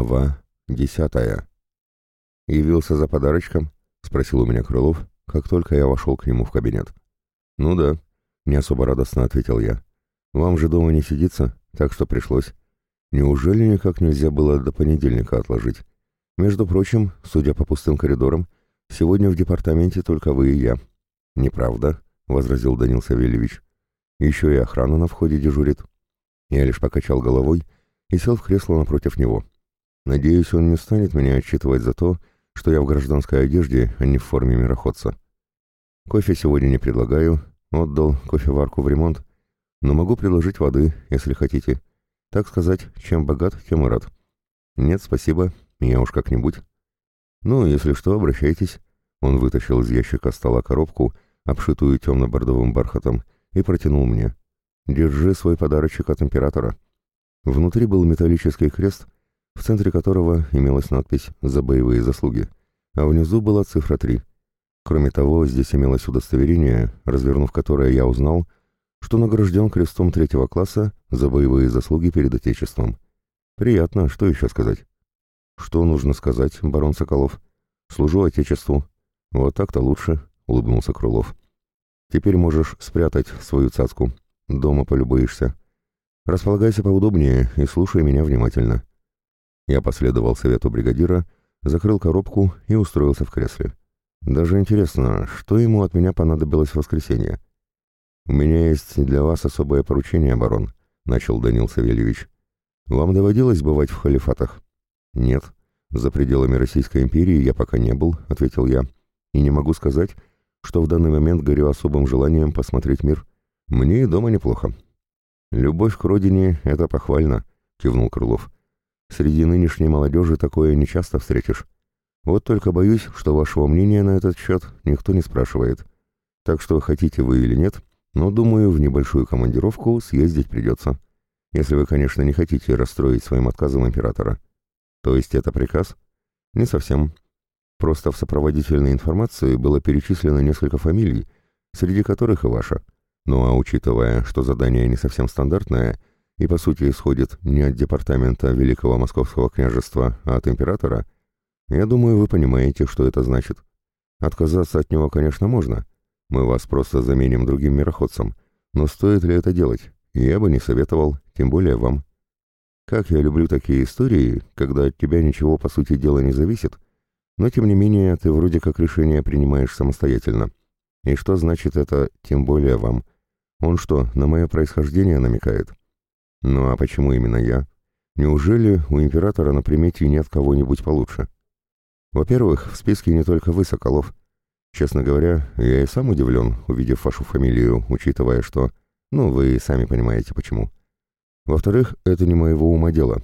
Глава десятая. «Явился за подарочком?» — спросил у меня Крылов, как только я вошел к нему в кабинет. «Ну да», — не особо радостно ответил я. «Вам же дома не сидится, так что пришлось. Неужели никак нельзя было до понедельника отложить? Между прочим, судя по пустым коридорам, сегодня в департаменте только вы и я». «Неправда», — возразил Данил Савельевич. «Еще и охрана на входе дежурит». Я лишь покачал головой и сел в кресло напротив него. Надеюсь, он не станет меня отчитывать за то, что я в гражданской одежде, а не в форме мироходца. Кофе сегодня не предлагаю, отдал кофеварку в ремонт, но могу предложить воды, если хотите. Так сказать, чем богат, тем и рад. Нет, спасибо, я уж как-нибудь. Ну, если что, обращайтесь. Он вытащил из ящика стола коробку, обшитую темно-бордовым бархатом, и протянул мне. Держи свой подарочек от императора. Внутри был металлический крест — в центре которого имелась надпись «За боевые заслуги», а внизу была цифра 3. Кроме того, здесь имелось удостоверение, развернув которое я узнал, что награжден крестом третьего класса за боевые заслуги перед Отечеством. Приятно, что еще сказать? Что нужно сказать, барон Соколов? Служу Отечеству. Вот так-то лучше, улыбнулся Крылов. Теперь можешь спрятать свою цацку. Дома полюбуешься. Располагайся поудобнее и слушай меня внимательно. Я последовал совету бригадира, закрыл коробку и устроился в кресле. Даже интересно, что ему от меня понадобилось в воскресенье? «У меня есть для вас особое поручение, барон», — начал Данил Савельевич. «Вам доводилось бывать в халифатах?» «Нет. За пределами Российской империи я пока не был», — ответил я. «И не могу сказать, что в данный момент горю особым желанием посмотреть мир. Мне и дома неплохо». «Любовь к родине — это похвально», — кивнул Крылов. Среди нынешней молодежи такое нечасто встретишь. Вот только боюсь, что вашего мнения на этот счет никто не спрашивает. Так что хотите вы или нет, но, думаю, в небольшую командировку съездить придется. Если вы, конечно, не хотите расстроить своим отказом императора. То есть это приказ? Не совсем. Просто в сопроводительной информации было перечислено несколько фамилий, среди которых и ваша. Ну а учитывая, что задание не совсем стандартное — и по сути исходит не от департамента Великого Московского княжества, а от императора, я думаю, вы понимаете, что это значит. Отказаться от него, конечно, можно. Мы вас просто заменим другим мироходцем. Но стоит ли это делать? Я бы не советовал, тем более вам. Как я люблю такие истории, когда от тебя ничего по сути дела не зависит, но тем не менее ты вроде как решение принимаешь самостоятельно. И что значит это «тем более вам»? Он что, на мое происхождение намекает? Ну а почему именно я? Неужели у императора на примете нет кого-нибудь получше? Во-первых, в списке не только вы, Соколов. Честно говоря, я и сам удивлен, увидев вашу фамилию, учитывая, что... Ну, вы сами понимаете, почему. Во-вторых, это не моего ума дело.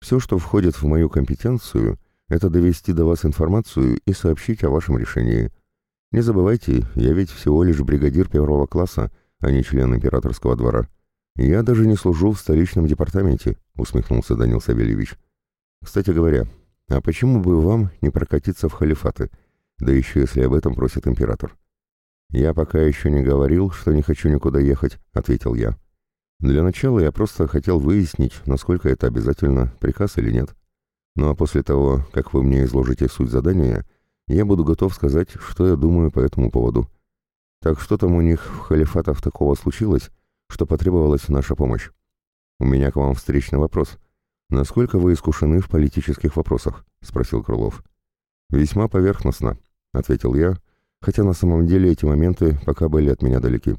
Все, что входит в мою компетенцию, это довести до вас информацию и сообщить о вашем решении. Не забывайте, я ведь всего лишь бригадир первого класса, а не член императорского двора. «Я даже не служу в столичном департаменте», — усмехнулся Данил Савельевич. «Кстати говоря, а почему бы вам не прокатиться в халифаты, да еще если об этом просит император?» «Я пока еще не говорил, что не хочу никуда ехать», — ответил я. «Для начала я просто хотел выяснить, насколько это обязательно, приказ или нет. Ну а после того, как вы мне изложите суть задания, я буду готов сказать, что я думаю по этому поводу. Так что там у них в халифатах такого случилось?» Что потребовалась наша помощь. У меня к вам встречный вопрос. Насколько вы искушены в политических вопросах? спросил Крылов. Весьма поверхностно, ответил я, хотя на самом деле эти моменты пока были от меня далеки.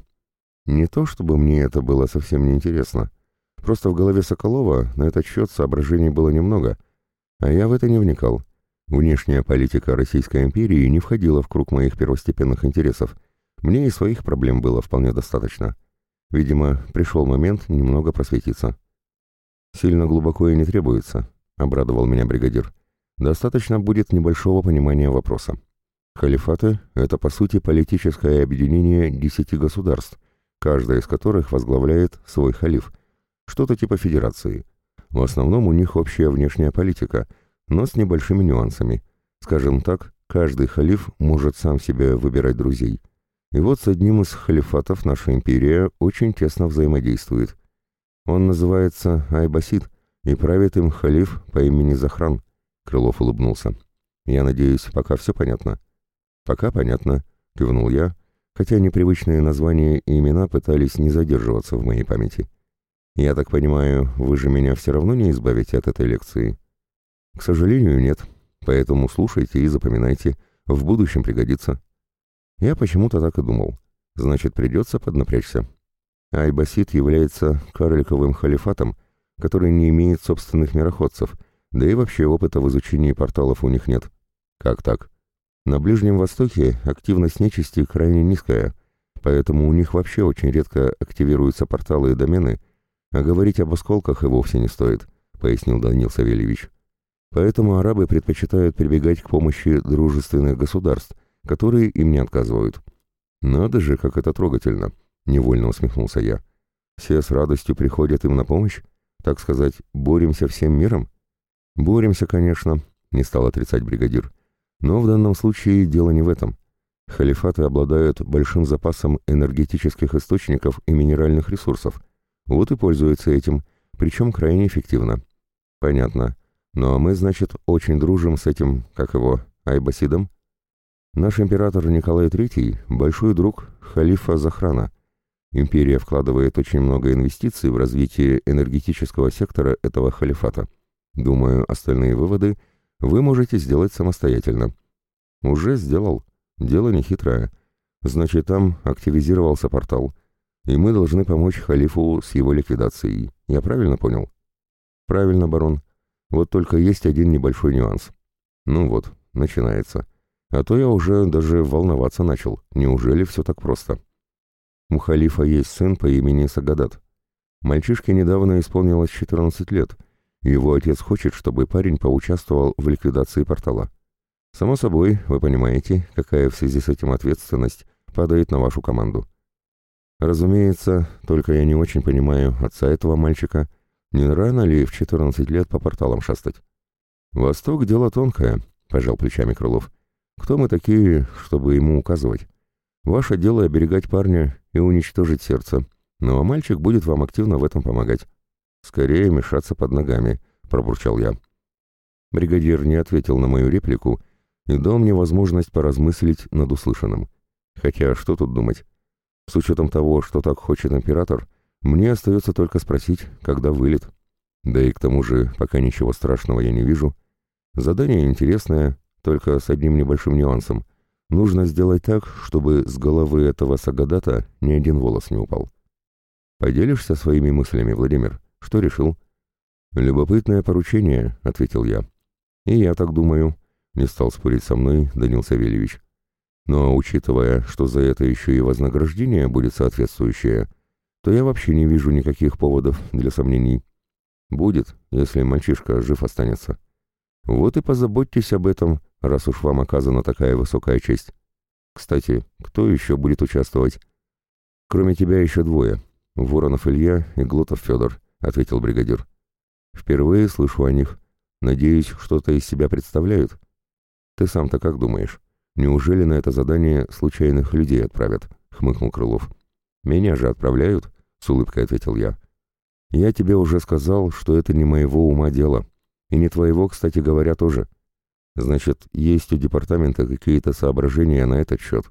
Не то чтобы мне это было совсем неинтересно. Просто в голове Соколова на этот счет соображений было немного, а я в это не вникал. Внешняя политика Российской империи не входила в круг моих первостепенных интересов. Мне и своих проблем было вполне достаточно. Видимо, пришел момент немного просветиться. «Сильно глубоко и не требуется», — обрадовал меня бригадир. «Достаточно будет небольшого понимания вопроса. Халифаты — это, по сути, политическое объединение десяти государств, каждое из которых возглавляет свой халиф, что-то типа федерации. В основном у них общая внешняя политика, но с небольшими нюансами. Скажем так, каждый халиф может сам себе выбирать друзей». И вот с одним из халифатов наша империя очень тесно взаимодействует. Он называется Айбасид и правит им халиф по имени Захран. Крылов улыбнулся. Я надеюсь, пока все понятно? Пока понятно, кивнул я, хотя непривычные названия и имена пытались не задерживаться в моей памяти. Я так понимаю, вы же меня все равно не избавите от этой лекции? К сожалению, нет. Поэтому слушайте и запоминайте. В будущем пригодится. Я почему-то так и думал. Значит, придется поднапрячься. Айбасид является карликовым халифатом, который не имеет собственных мироходцев, да и вообще опыта в изучении порталов у них нет. Как так? На Ближнем Востоке активность нечисти крайне низкая, поэтому у них вообще очень редко активируются порталы и домены, а говорить об осколках и вовсе не стоит, пояснил Данил Савельевич. Поэтому арабы предпочитают прибегать к помощи дружественных государств, которые им не отказывают. Надо же, как это трогательно, невольно усмехнулся я. Все с радостью приходят им на помощь? Так сказать, боремся всем миром? Боремся, конечно, не стал отрицать бригадир. Но в данном случае дело не в этом. Халифаты обладают большим запасом энергетических источников и минеральных ресурсов. Вот и пользуются этим, причем крайне эффективно. Понятно. Ну а мы, значит, очень дружим с этим, как его, Айбасидом? Наш император Николай III – большой друг халифа Захрана. Империя вкладывает очень много инвестиций в развитие энергетического сектора этого халифата. Думаю, остальные выводы вы можете сделать самостоятельно. Уже сделал. Дело нехитрое. Значит, там активизировался портал, и мы должны помочь халифу с его ликвидацией. Я правильно понял? Правильно, барон. Вот только есть один небольшой нюанс. Ну вот, начинается. А то я уже даже волноваться начал. Неужели все так просто? У халифа есть сын по имени Сагадат. Мальчишке недавно исполнилось 14 лет. Его отец хочет, чтобы парень поучаствовал в ликвидации портала. Само собой, вы понимаете, какая в связи с этим ответственность падает на вашу команду. Разумеется, только я не очень понимаю отца этого мальчика — не рано ли в 14 лет по порталам шастать? Восток — дело тонкое, — пожал плечами Крылов. Кто мы такие, чтобы ему указывать? Ваше дело оберегать парня и уничтожить сердце, ну а мальчик будет вам активно в этом помогать. Скорее мешаться под ногами, — пробурчал я. Бригадир не ответил на мою реплику и дал мне возможность поразмыслить над услышанным. Хотя что тут думать? С учетом того, что так хочет император, мне остается только спросить, когда вылет. Да и к тому же, пока ничего страшного я не вижу. Задание интересное, только с одним небольшим нюансом. Нужно сделать так, чтобы с головы этого Сагадата ни один волос не упал. «Поделишься своими мыслями, Владимир? Что решил?» «Любопытное поручение», — ответил я. «И я так думаю», — не стал спорить со мной Данил Савельевич. «Но учитывая, что за это еще и вознаграждение будет соответствующее, то я вообще не вижу никаких поводов для сомнений. Будет, если мальчишка жив останется. Вот и позаботьтесь об этом, раз уж вам оказана такая высокая честь. Кстати, кто еще будет участвовать? Кроме тебя еще двое. Воронов Илья и Глотов Федор, ответил бригадир. Впервые слышу о них. Надеюсь, что-то из себя представляют. Ты сам-то как думаешь? Неужели на это задание случайных людей отправят? Хмыкнул Крылов. Меня же отправляют? с улыбкой ответил я. Я тебе уже сказал, что это не моего ума дело. И не твоего, кстати говоря, тоже. Значит, есть у департамента какие-то соображения на этот счет.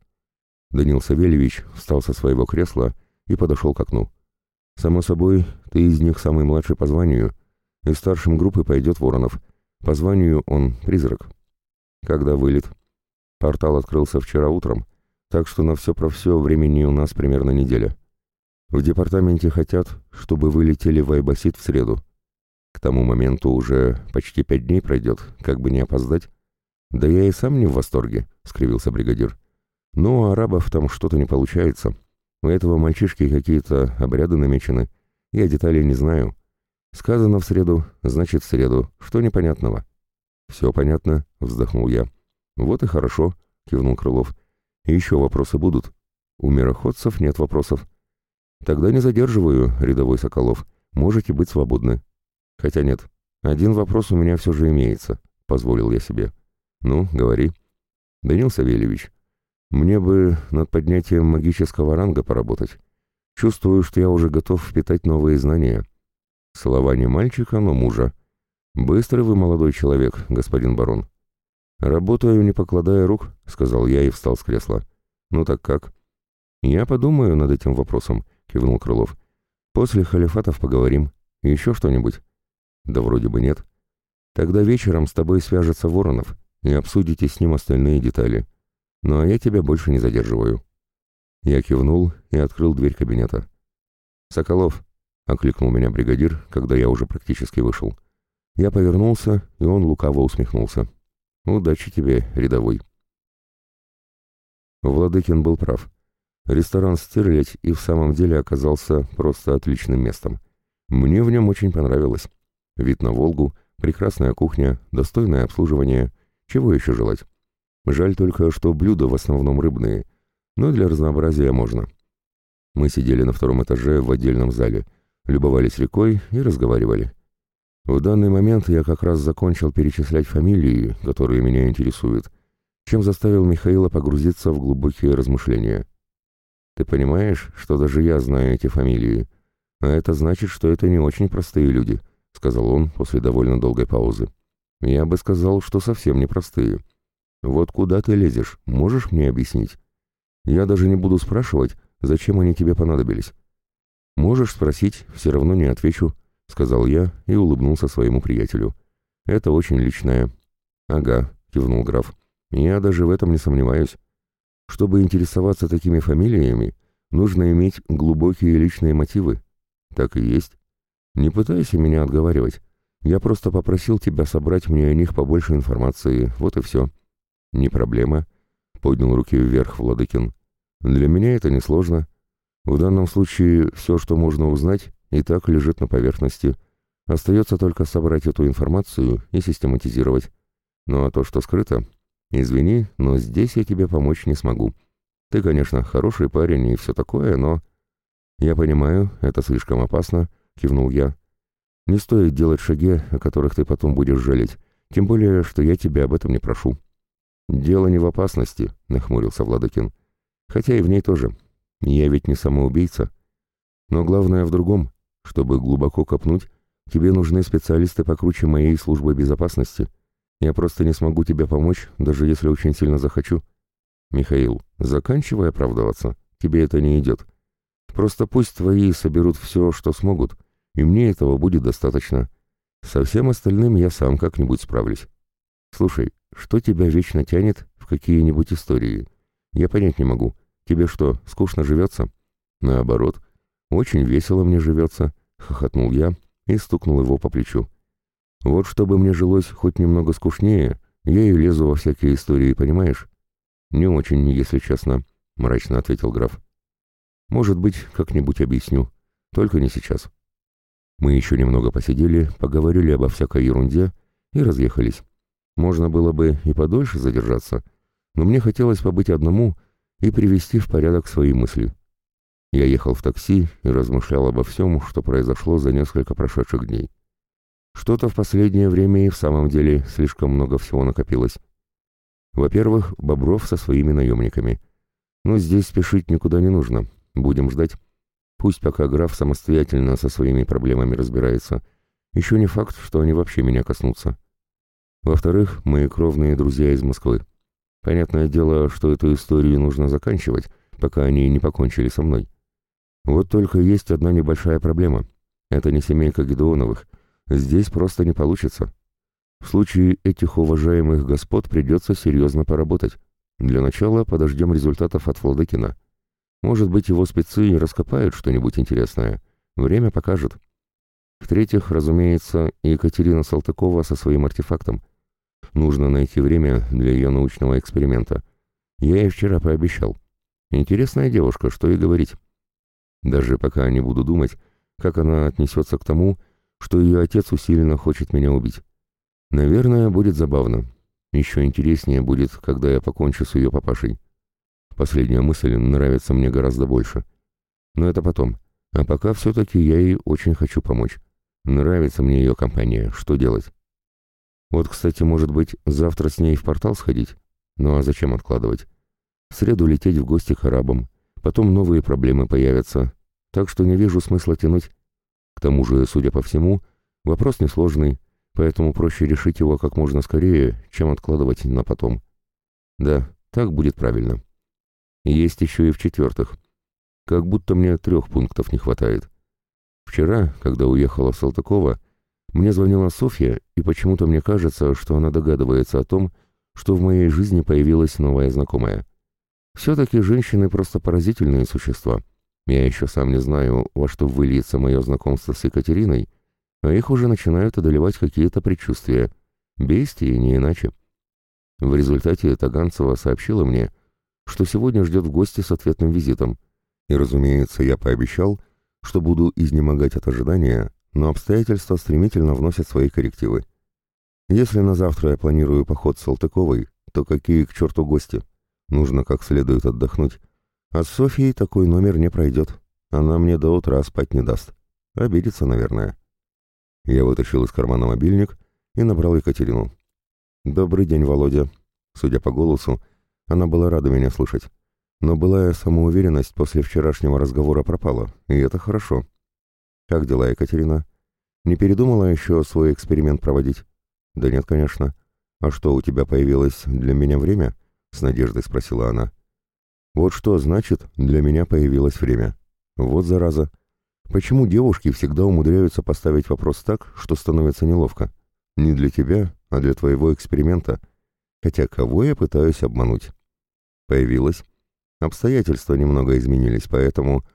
Данил Савельевич встал со своего кресла и подошел к окну. Само собой, ты из них самый младший по званию, и старшим группы пойдет Воронов. По званию он призрак. Когда вылет? Портал открылся вчера утром, так что на все про все времени у нас примерно неделя. В департаменте хотят, чтобы вы летели в Айбасит в среду. К тому моменту уже почти пять дней пройдет, как бы не опоздать. Да я и сам не в восторге, — скривился бригадир. Ну, у арабов там что-то не получается. У этого мальчишки какие-то обряды намечены. Я деталей не знаю. Сказано в среду, значит в среду. Что непонятного? Все понятно, — вздохнул я. Вот и хорошо, — кивнул Крылов. еще вопросы будут. У мироходцев нет вопросов. Тогда не задерживаю, рядовой Соколов. Можете быть свободны. Хотя нет, один вопрос у меня все же имеется, позволил я себе. Ну, говори. Данил Савельевич, мне бы над поднятием магического ранга поработать. Чувствую, что я уже готов впитать новые знания. Слова не мальчика, но мужа. Быстрый вы молодой человек, господин барон. Работаю, не покладая рук, сказал я и встал с кресла. Ну так как? Я подумаю над этим вопросом, кивнул Крылов. После халифатов поговорим. Еще что-нибудь? Да вроде бы нет. Тогда вечером с тобой свяжется Воронов и обсудите с ним остальные детали. Ну а я тебя больше не задерживаю. Я кивнул и открыл дверь кабинета. «Соколов!» — окликнул меня бригадир, когда я уже практически вышел. Я повернулся, и он лукаво усмехнулся. «Удачи тебе, рядовой!» Владыкин был прав. Ресторан «Стерлядь» и в самом деле оказался просто отличным местом. Мне в нем очень понравилось. Вид на Волгу, прекрасная кухня, достойное обслуживание. Чего еще желать? Жаль только, что блюда в основном рыбные, но для разнообразия можно. Мы сидели на втором этаже в отдельном зале, любовались рекой и разговаривали. В данный момент я как раз закончил перечислять фамилии, которые меня интересуют, чем заставил Михаила погрузиться в глубокие размышления. Ты понимаешь, что даже я знаю эти фамилии? А это значит, что это не очень простые люди, сказал он после довольно долгой паузы. Я бы сказал, что совсем не простые. Вот куда ты лезешь, можешь мне объяснить? Я даже не буду спрашивать, зачем они тебе понадобились. Можешь спросить, все равно не отвечу, сказал я и улыбнулся своему приятелю. Это очень личное. Ага, кивнул граф. Я даже в этом не сомневаюсь. Чтобы интересоваться такими фамилиями, нужно иметь глубокие личные мотивы. Так и есть. Не пытайся меня отговаривать. Я просто попросил тебя собрать мне о них побольше информации, вот и все. Не проблема. Поднял руки вверх Владыкин. Для меня это несложно. В данном случае все, что можно узнать, и так лежит на поверхности. Остается только собрать эту информацию и систематизировать. Ну а то, что скрыто, «Извини, но здесь я тебе помочь не смогу. Ты, конечно, хороший парень и все такое, но...» «Я понимаю, это слишком опасно», — кивнул я. «Не стоит делать шаги, о которых ты потом будешь жалеть, тем более, что я тебя об этом не прошу». «Дело не в опасности», — нахмурился Владыкин. «Хотя и в ней тоже. Я ведь не самоубийца. Но главное в другом. Чтобы глубоко копнуть, тебе нужны специалисты покруче моей службы безопасности». Я просто не смогу тебе помочь, даже если очень сильно захочу. Михаил, заканчивай оправдываться. Тебе это не идет. Просто пусть твои соберут все, что смогут, и мне этого будет достаточно. Со всем остальным я сам как-нибудь справлюсь. Слушай, что тебя вечно тянет в какие-нибудь истории? Я понять не могу. Тебе что, скучно живется? Наоборот, очень весело мне живется, хохотнул я и стукнул его по плечу. Вот чтобы мне жилось хоть немного скучнее, я и лезу во всякие истории, понимаешь? Не очень, если честно, мрачно ответил граф. Может быть, как-нибудь объясню, только не сейчас. Мы еще немного посидели, поговорили обо всякой ерунде и разъехались. Можно было бы и подольше задержаться, но мне хотелось побыть одному и привести в порядок свои мысли. Я ехал в такси и размышлял обо всем, что произошло за несколько прошедших дней. Что-то в последнее время и в самом деле слишком много всего накопилось. Во-первых, Бобров со своими наемниками. Но здесь спешить никуда не нужно. Будем ждать. Пусть пока граф самостоятельно со своими проблемами разбирается. Еще не факт, что они вообще меня коснутся. Во-вторых, мои кровные друзья из Москвы. Понятное дело, что эту историю нужно заканчивать, пока они не покончили со мной. Вот только есть одна небольшая проблема. Это не семейка Гедеоновых — Здесь просто не получится. В случае этих уважаемых господ придется серьезно поработать. Для начала подождем результатов от Владыкина. Может быть, его спецы раскопают что-нибудь интересное. Время покажет. В-третьих, разумеется, Екатерина Салтыкова со своим артефактом. Нужно найти время для ее научного эксперимента. Я ей вчера пообещал. Интересная девушка, что и говорить. Даже пока не буду думать, как она отнесется к тому, что ее отец усиленно хочет меня убить. Наверное, будет забавно. Еще интереснее будет, когда я покончу с ее папашей. Последняя мысль нравится мне гораздо больше. Но это потом. А пока все-таки я ей очень хочу помочь. Нравится мне ее компания. Что делать? Вот, кстати, может быть, завтра с ней в портал сходить? Ну а зачем откладывать? В среду лететь в гости к арабам. Потом новые проблемы появятся. Так что не вижу смысла тянуть тому же, судя по всему, вопрос несложный, поэтому проще решить его как можно скорее, чем откладывать на потом. Да, так будет правильно. Есть еще и в-четвертых. Как будто мне трех пунктов не хватает. Вчера, когда уехала Салтыкова, мне звонила Софья, и почему-то мне кажется, что она догадывается о том, что в моей жизни появилась новая знакомая. Все-таки женщины просто поразительные существа. Я еще сам не знаю, во что выльется мое знакомство с Екатериной, а их уже начинают одолевать какие-то предчувствия. Бестии не иначе. В результате Таганцева сообщила мне, что сегодня ждет в гости с ответным визитом. И, разумеется, я пообещал, что буду изнемогать от ожидания, но обстоятельства стремительно вносят свои коррективы. Если на завтра я планирую поход с Салтыковой, то какие к черту гости? Нужно как следует отдохнуть. А с Софьей такой номер не пройдет. Она мне до утра спать не даст. Обидится, наверное. Я вытащил из кармана мобильник и набрал Екатерину. «Добрый день, Володя». Судя по голосу, она была рада меня слышать. Но былая самоуверенность после вчерашнего разговора пропала, и это хорошо. «Как дела, Екатерина? Не передумала еще свой эксперимент проводить?» «Да нет, конечно. А что, у тебя появилось для меня время?» — с надеждой спросила она. «Вот что значит, для меня появилось время. Вот зараза. Почему девушки всегда умудряются поставить вопрос так, что становится неловко? Не для тебя, а для твоего эксперимента. Хотя кого я пытаюсь обмануть? Появилась. Обстоятельства немного изменились, поэтому...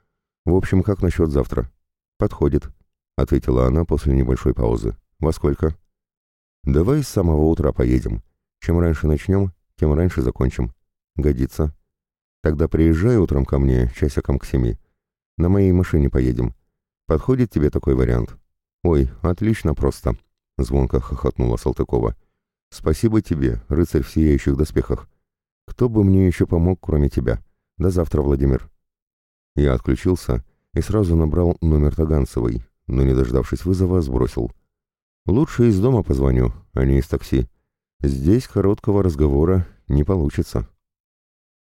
В общем, как насчет завтра? Подходит, — ответила она после небольшой паузы. Во сколько? Давай с самого утра поедем. Чем раньше начнем, тем раньше закончим. Годится. Тогда приезжай утром ко мне, часиком к семи. На моей машине поедем. Подходит тебе такой вариант? Ой, отлично просто. Звонко хохотнула Салтыкова. «Спасибо тебе, рыцарь в сияющих доспехах. Кто бы мне еще помог, кроме тебя? До завтра, Владимир». Я отключился и сразу набрал номер Таганцевой, но, не дождавшись вызова, сбросил. «Лучше из дома позвоню, а не из такси. Здесь короткого разговора не получится».